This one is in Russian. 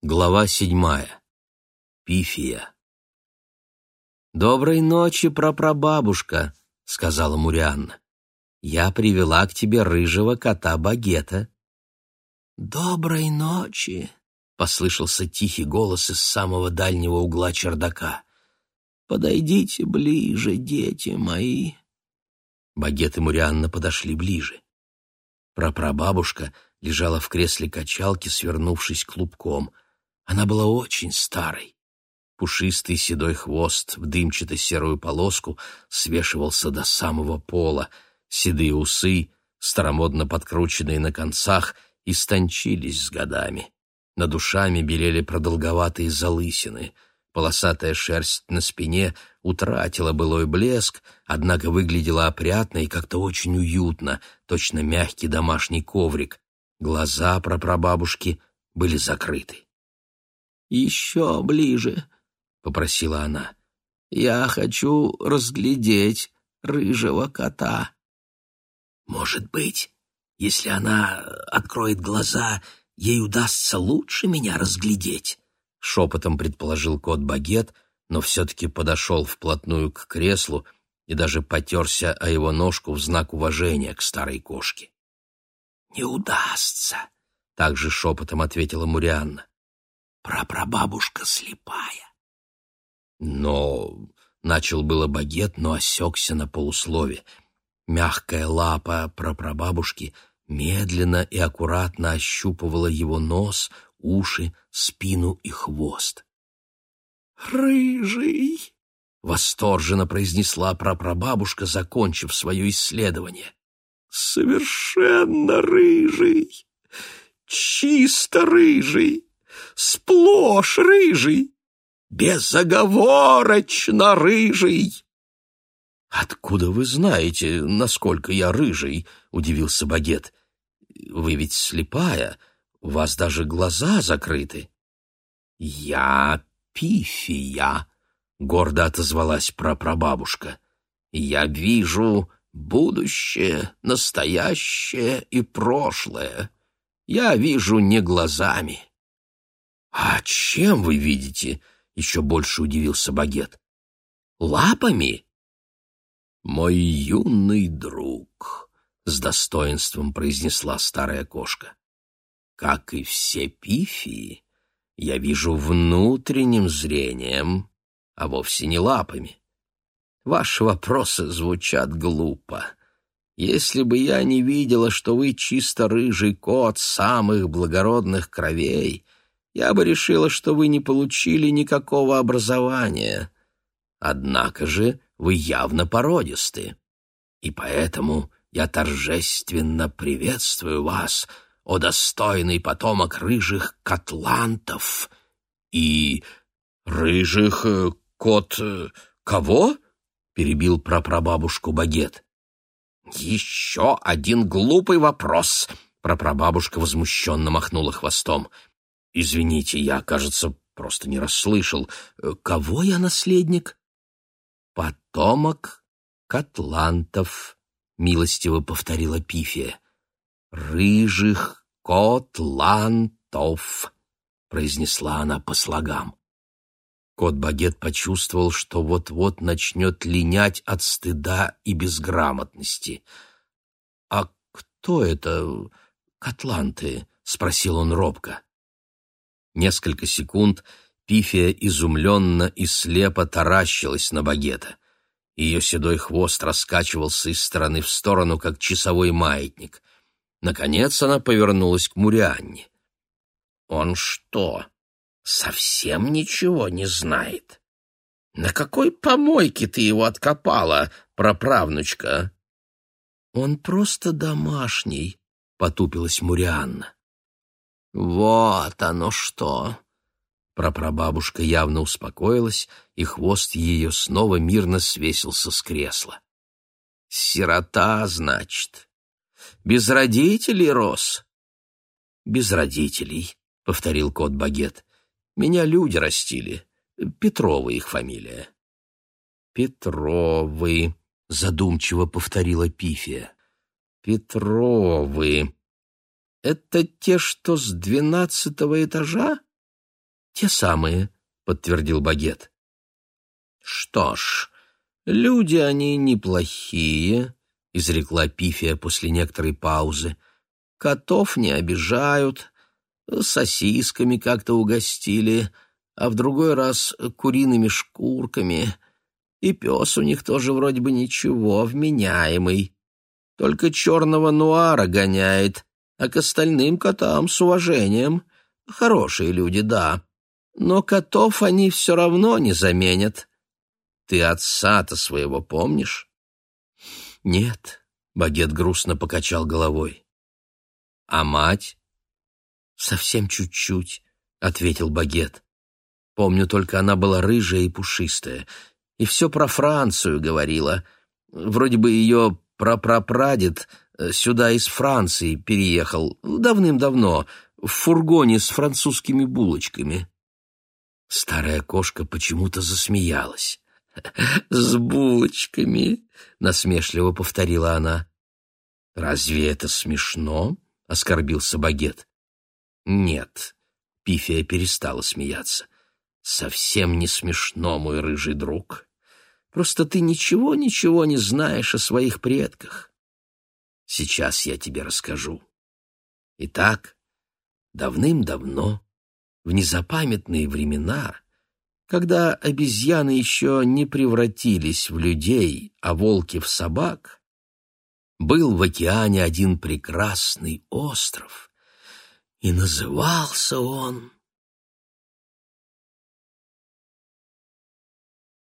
Глава седьмая. Пифия. «Доброй ночи, прапрабабушка», — сказала Мурианна. «Я привела к тебе рыжего кота-багета». «Доброй ночи», — послышался тихий голос из самого дальнего угла чердака. «Подойдите ближе, дети мои». Багет и Мурианна подошли ближе. Прапрабабушка лежала в кресле качалки, свернувшись клубком — она была очень старой. Пушистый седой хвост в дымчато-серую полоску свешивался до самого пола. Седые усы, старомодно подкрученные на концах, истончились с годами. Над душами белели продолговатые залысины. Полосатая шерсть на спине утратила былой блеск, однако выглядела опрятно и как-то очень уютно, точно мягкий домашний коврик. Глаза прапрабабушки были закрыты. «Еще ближе», — попросила она. «Я хочу разглядеть рыжего кота». «Может быть, если она откроет глаза, ей удастся лучше меня разглядеть», — шепотом предположил кот-багет, но все-таки подошел вплотную к креслу и даже потерся о его ножку в знак уважения к старой кошке. «Не удастся», — также шепотом ответила Мурианна прапрабабушка слепая. Но начал было багет, но осекся на полуслове. Мягкая лапа прапрабабушки медленно и аккуратно ощупывала его нос, уши, спину и хвост. «Рыжий!» — восторженно произнесла прапрабабушка, закончив свое исследование. «Совершенно рыжий! Чисто рыжий!» Сплошь рыжий, безоговорочно рыжий. «Откуда вы знаете, насколько я рыжий?» — удивился Багет. «Вы ведь слепая, у вас даже глаза закрыты». «Я пифия», — гордо отозвалась прапрабабушка. «Я вижу будущее, настоящее и прошлое. Я вижу не глазами, «А чем вы видите?» — еще больше удивился Багет. «Лапами?» «Мой юный друг», — с достоинством произнесла старая кошка. «Как и все пифии, я вижу внутренним зрением, а вовсе не лапами. Ваши вопросы звучат глупо. Если бы я не видела, что вы чисто рыжий кот самых благородных кровей, я бы решила, что вы не получили никакого образования. Однако же вы явно породисты. И поэтому я торжественно приветствую вас, о достойный потомок рыжих котлантов и рыжих э, кот... Э, кого? перебил прапрабабушку Багет. Еще один глупый вопрос, прапрабабушка возмущенно махнула хвостом. Извините, я, кажется, просто не расслышал. Э, кого я наследник? Потомок Котлантов, милостиво повторила Пифия. Рыжих Котлантов, произнесла она по слогам. Кот-багет почувствовал, что вот-вот начнет линять от стыда и безграмотности. «А кто это, котланты?» — спросил он робко. Несколько секунд Пифия изумленно и слепо таращилась на багета. Ее седой хвост раскачивался из стороны в сторону, как часовой маятник. Наконец она повернулась к Мурианне. «Он что, совсем ничего не знает? На какой помойке ты его откопала, праправнучка?» «Он просто домашний», — потупилась Мурианна. «Вот оно что!» Прапрабабушка явно успокоилась, и хвост ее снова мирно свесился с кресла. «Сирота, значит? Без родителей рос?» «Без родителей», — повторил кот Багет. «Меня люди растили. Петровы их фамилия». «Петровы», — задумчиво повторила Пифия. «Петровы», это те, что с двенадцатого этажа? «Те самые», — подтвердил Багет. «Что ж, люди они неплохие», — изрекла Пифия после некоторой паузы. «Котов не обижают, сосисками как-то угостили, а в другой раз куриными шкурками. И пес у них тоже вроде бы ничего, вменяемый. Только черного нуара гоняет, а к остальным котам с уважением. Хорошие люди, да, но котов они все равно не заменят. Ты отца-то своего помнишь? Нет, Багет грустно покачал головой. А мать? Совсем чуть-чуть, ответил Багет. Помню только, она была рыжая и пушистая, и все про Францию говорила. Вроде бы ее прапрапрадед сюда из Франции переехал давным-давно в фургоне с французскими булочками. Старая кошка почему-то засмеялась. «С булочками», — насмешливо повторила она. «Разве это смешно?» — оскорбился Багет. «Нет», — Пифия перестала смеяться. «Совсем не смешно, мой рыжий друг. Просто ты ничего-ничего не знаешь о своих предках. Сейчас я тебе расскажу. Итак, давным-давно в незапамятные времена, когда обезьяны еще не превратились в людей, а волки в собак, был в океане один прекрасный остров, и назывался он